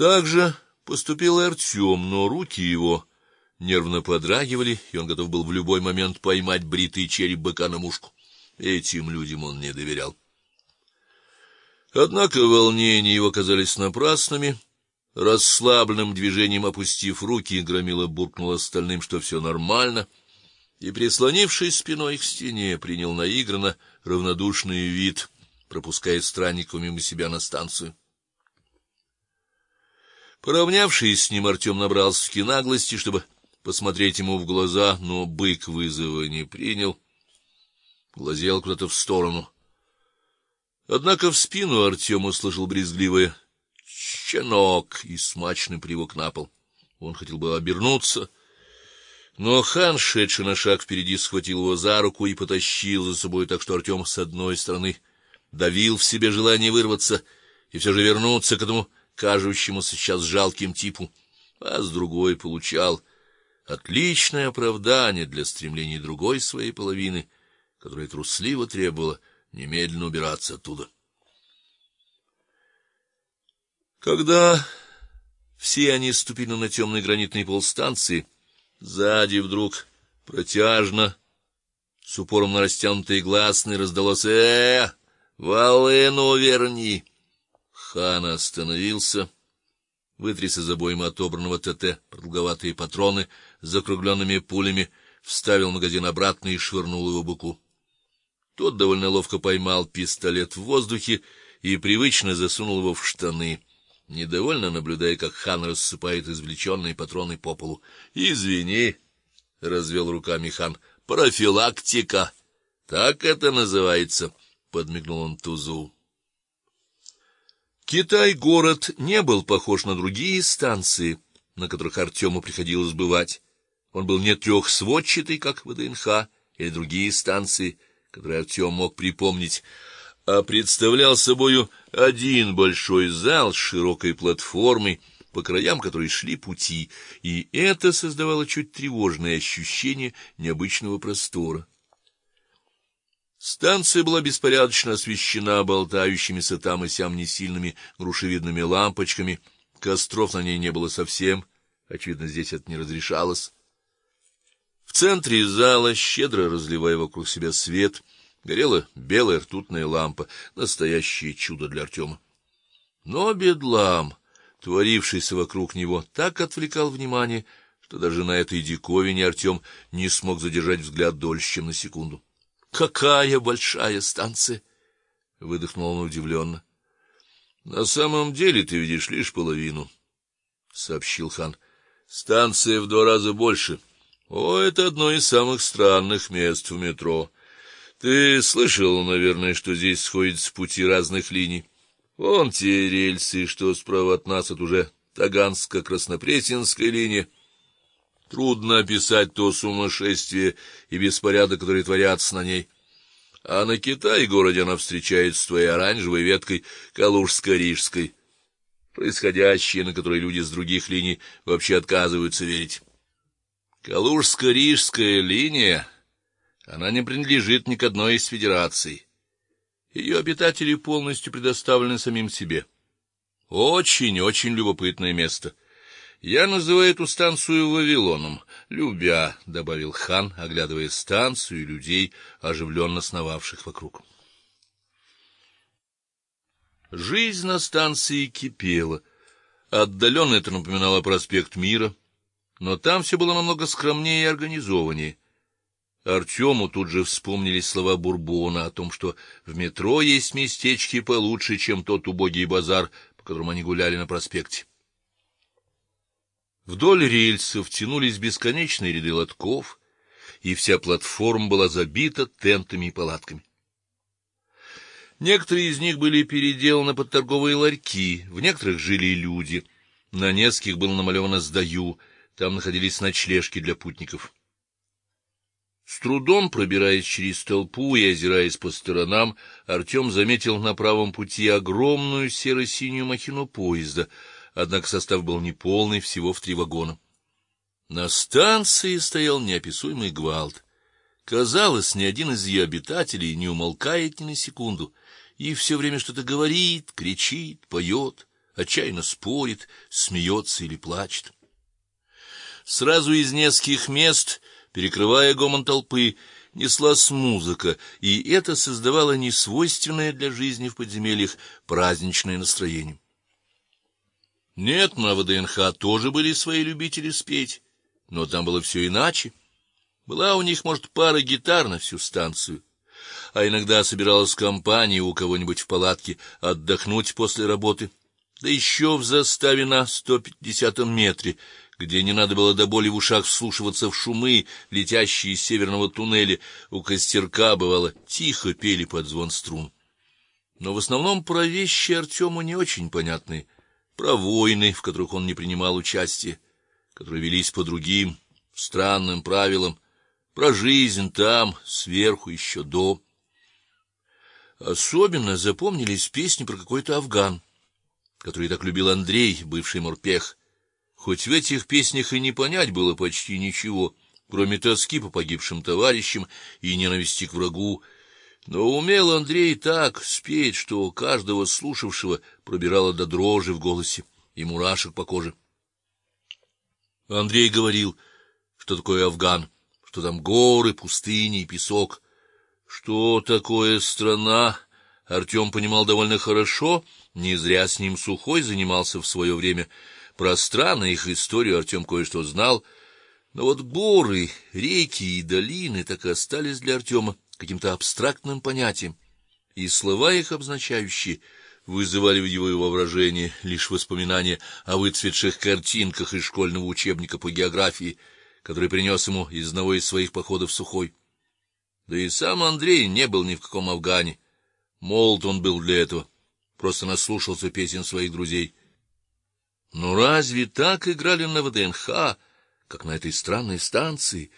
Так же поступил и Артем, но руки его нервно подрагивали, и он готов был в любой момент поймать бритый череп быка на мушку. Этим людям он не доверял. Однако волнения его казались напрасными. Расслабленным движением опустив руки, громила буркнул остальным, что все нормально, и прислонившись спиной к стене, принял наигранно равнодушный вид, пропуская странников мимо себя на станцию. Поравнявшись с ним, Артем набрался наглости, чтобы посмотреть ему в глаза, но бык вызова не принял, глазел куда-то в сторону. Однако в спину Артем услышал брезгливое щенок и смачный привок на пол. Он хотел бы обернуться, но хан, шедший на шаг впереди, схватил его за руку и потащил за собой, так что Артем с одной стороны давил в себе желание вырваться и все же вернуться к этому кажущемуся сейчас жалким типу, а с другой получал отличное оправдание для стремлений другой своей половины, которая трусливо требовала немедленно убираться оттуда. Когда все они ступили на темный гранитный пол станции, сзади вдруг протяжно с упором на растянутые гласные раздалось: "Э, волыну верни!" Хан остановился, вытряс из обоймы отобранного ТТ продолговатые патроны с закругленными пулями, вставил магазин обратно и швырнул его быку. Тот довольно ловко поймал пистолет в воздухе и привычно засунул его в штаны, недовольно наблюдая, как хан рассыпает извлеченные патроны по полу. "Извини", развел руками хан. "Профилактика. Так это называется", подмигнул он Тузу. Китай-город не был похож на другие станции, на которых Артему приходилось бывать. Он был не трехсводчатый, как ВДНХ или другие станции, который Артем мог припомнить, а представлял собою один большой зал с широкой платформой, по краям которой шли пути, и это создавало чуть тревожное ощущение необычного простора. Станция была беспорядочно освещена болтающимися там и сям несильными грушевидными лампочками. Костров на ней не было совсем, очевидно, здесь это не разрешалось. В центре зала, щедро разливая вокруг себя свет, горела белая ртутная лампа, настоящее чудо для Артема. Но бедлам, творившийся вокруг него, так отвлекал внимание, что даже на этой диковине Артем не смог задержать взгляд дольше, чем на секунду. Какая большая станция, выдохнул он удивленно. На самом деле ты видишь лишь половину, сообщил хан. Станция в два раза больше. О, это одно из самых странных мест в метро. Ты слышал, наверное, что здесь сходят с пути разных линий. Вон те рельсы, что справа от нас, это уже Таганско-Краснопресненская линия. Трудно описать то сумасшествие и беспорядок, которые творятся на ней. А на Китай городе она встречается с твоей оранжевой веткой Калужско-Рижской, происходящее, на которой люди с других линий вообще отказываются верить. Калужско-Рижская линия, она не принадлежит ни к одной из федераций. Ее обитатели полностью предоставлены самим себе. Очень-очень любопытное место. Я называю эту станцию Вавилоном, любя, добавил хан, оглядывая станцию и людей, оживленно сновавших вокруг. Жизнь на станции кипела. Отдаленно это напоминало проспект Мира, но там все было намного скромнее и организованнее. Артему тут же вспомнились слова Бурбона о том, что в метро есть местечки получше, чем тот убогий базар, по которому они гуляли на проспекте. Вдоль рельсов тянулись бесконечные ряды лотков, и вся платформа была забита тентами и палатками. Некоторые из них были переделаны под торговые ларьки, в некоторых жили люди. На нескольких было намалевано сдаю, там находились ночлежки для путников. С трудом пробираясь через толпу и озираясь по сторонам, Артем заметил на правом пути огромную серо-синюю махину поезда, однако состав был неполный, всего в три вагона. На станции стоял неописуемый гвалт. Казалось, ни один из ее обитателей не умолкает ни на секунду и все время что-то говорит, кричит, поет, отчаянно спорит, смеется или плачет. Сразу из нескольких мест, перекрывая гомон толпы, неслась музыка, и это создавало несвойственное для жизни в подземельях праздничное настроение. Нет, на ВДНХ тоже были свои любители спеть, но там было все иначе. Была у них, может, пара гитар на всю станцию, а иногда собиралась компания у кого-нибудь в палатке отдохнуть после работы. Да еще в заставе на 150 метре, где не надо было до боли в ушах вслушиваться в шумы, летящие из северного туннеля, у костерка бывало тихо пели под звон струн. Но в основном про вещи Артему не очень понятные, про войны, в которых он не принимал участия, которые велись по другим странным правилам, про жизнь там, сверху еще до. Особенно запомнились песни про какой-то афган, который так любил Андрей, бывший морпех. Хоть в этих песнях и не понять было почти ничего, кроме тоски по погибшим товарищам и ненависти к врагу, но умел Андрей так спеть, что каждого слушавшего пробирало до дрожи в голосе и мурашек по коже. Андрей говорил, что такое Афган, что там горы, пустыни и песок. Что такое страна, Артем понимал довольно хорошо, не зря с ним Сухой занимался в свое время про страны, их историю Артем кое-что знал, но вот горы, реки и долины так и остались для Артема каким-то абстрактным понятием, и слова их обозначающие вызывали в его воображении лишь воспоминания о выцветших картинках из школьного учебника по географии, который принес ему из одного из своих походов Сухой. Да и сам Андрей не был ни в каком Афгане. Молод он был для этого, просто наслушался песен своих друзей. Но разве так играли на ВДНХ, как на этой странной станции?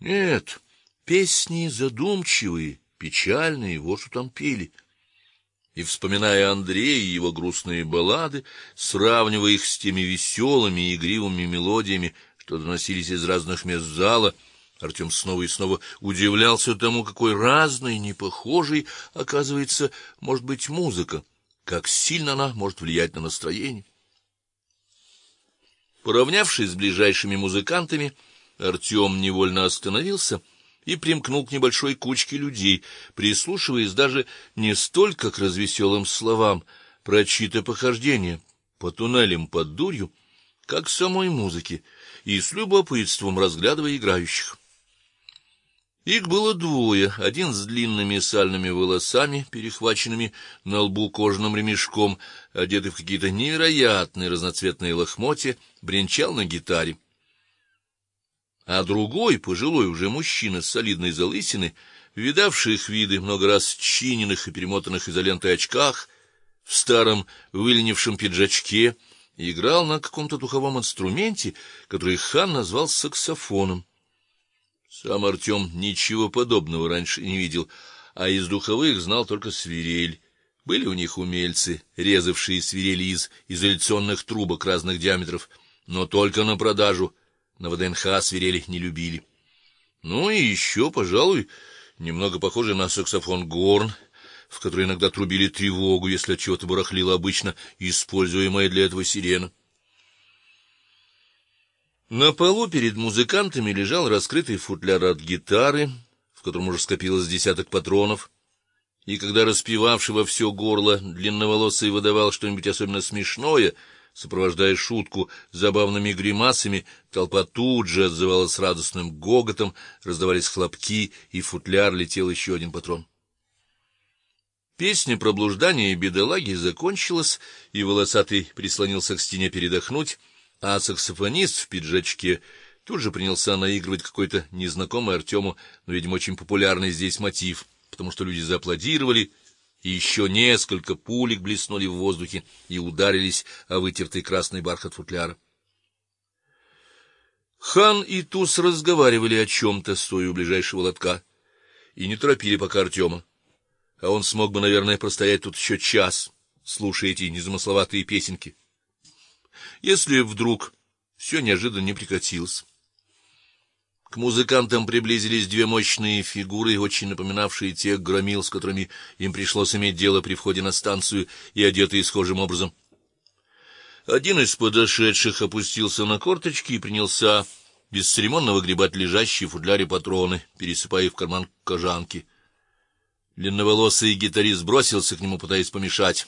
Нет, песни задумчивые, печальные, вот что там пели. И вспоминая Андрея и его грустные баллады, сравнивая их с теми веселыми и игривыми мелодиями, что доносились из разных мест зала, Артем снова и снова удивлялся тому, какой разной, непохожей, оказывается, может быть музыка, как сильно она может влиять на настроение. Поравнявшись с ближайшими музыкантами, Артем невольно остановился и примкнул к небольшой кучке людей, прислушиваясь даже не столько к развеселым словам про чьи-то похождения по туннелям под дурью, как самой музыке, и с любопытством разглядывая играющих. Их было двое, один с длинными сальными волосами, перехваченными на лбу кожаным ремешком, одетый в какие-то невероятные разноцветные лохмотья, бренчал на гитаре. А другой, пожилой уже мужчина с солидной залысиной, видавший их виды, много раз чиненных и перемотанных изолентой очках, в старом выленившем пиджачке, играл на каком-то духовом инструменте, который хан назвал саксофоном. Сам Артем ничего подобного раньше не видел, а из духовых знал только свирель. Были у них умельцы, резавшие свирели из изоляционных трубок разных диаметров, но только на продажу. На ВДНХ свирели не любили. Ну и еще, пожалуй, немного похоже на саксофон горн, в который иногда трубили тревогу, если от чего-то барахлила обычно используемая для этого сирена. На полу перед музыкантами лежал раскрытый футляр от гитары, в котором уже скопилось десяток патронов. И когда распевавший во все горло длинноволосый выдавал что-нибудь особенно смешное, сопровождая шутку забавными гримасами, толпа тут же отзывалась радостным гоготом, раздавались хлопки, и футляр летел еще один патрон. Песня про блуждание бедолаги закончилась, и волосатый прислонился к стене передохнуть а саксофонист в пиджачке тут же принялся наигрывать какой-то незнакомый Артему, но, видимо, очень популярный здесь мотив, потому что люди зааплодировали, и еще несколько пулек блеснули в воздухе и ударились о вытертый красный бархат футляра. Хан и Туз разговаривали о чем то стоя у ближайшего лотка, и не торопили пока Артема. А он смог бы, наверное, простоять тут еще час, слушая эти незамысловатые песенки если вдруг все неожиданно не прекратилось. К музыкантам приблизились две мощные фигуры, очень напоминавшие тех громил, с которыми им пришлось иметь дело при входе на станцию, и одетые схожим образом. Один из подошедших опустился на корточки и принялся бесцеремонно выгребать лежащие в футляре патроны, пересыпая их в карман кожанки. Длинноволосый гитарист бросился к нему, пытаясь помешать.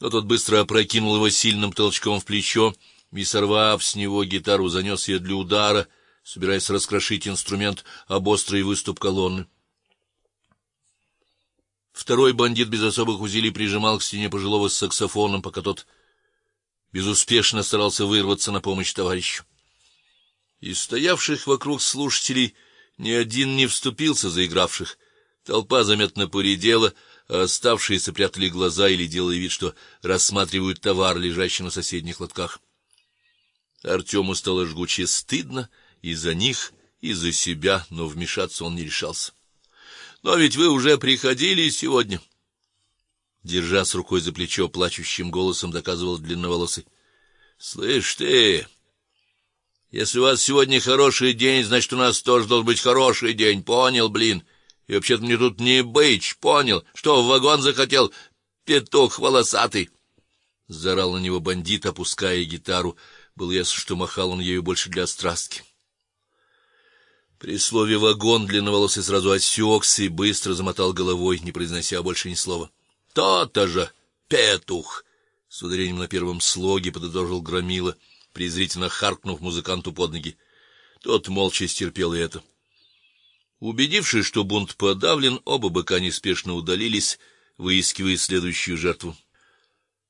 Но тот быстро опрокинул его сильным толчком в плечо и, сорвав с него гитару, занес ее для удара, собираясь раскрошить инструмент об острый выступ колонны. Второй бандит без особых усилий прижимал к стене пожилого с саксофоном, пока тот безуспешно старался вырваться на помощь товарищу. Из стоявших вокруг слушателей ни один не вступился за игравших. Толпа заметно поредела, а оставшиеся прятали глаза или делали вид, что рассматривают товар, лежащий на соседних лотках. Артему стало жгуче стыдно и за них, и за себя, но вмешаться он не решался. Но ведь вы уже приходили сегодня. Держа с рукой за плечо плачущим голосом доказывал длинноволосый. Слышь ты, если у вас сегодня хороший день, значит, у нас тоже должен быть хороший день, понял, блин? И вообще-то мне тут не быть, понял? Что в вагон захотел петух волосатый? Зарал на него бандит, опуская гитару. Было ясно, что махал он ею больше для страстки. При слове вагон длинноволосый сразу осекся и быстро замотал головой, не произнося больше ни слова. То-то же петух, с ударением на первом слоге подытожил громила презрительно харкнув музыканту под ноги. Тот молча стерпел и это. Убедившись, что бунт подавлен, оба быка неспешно удалились, выискивая следующую жертву.